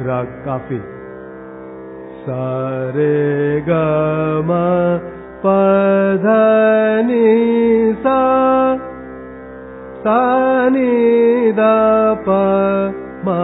राग काफी सारे ग म सा सा द प म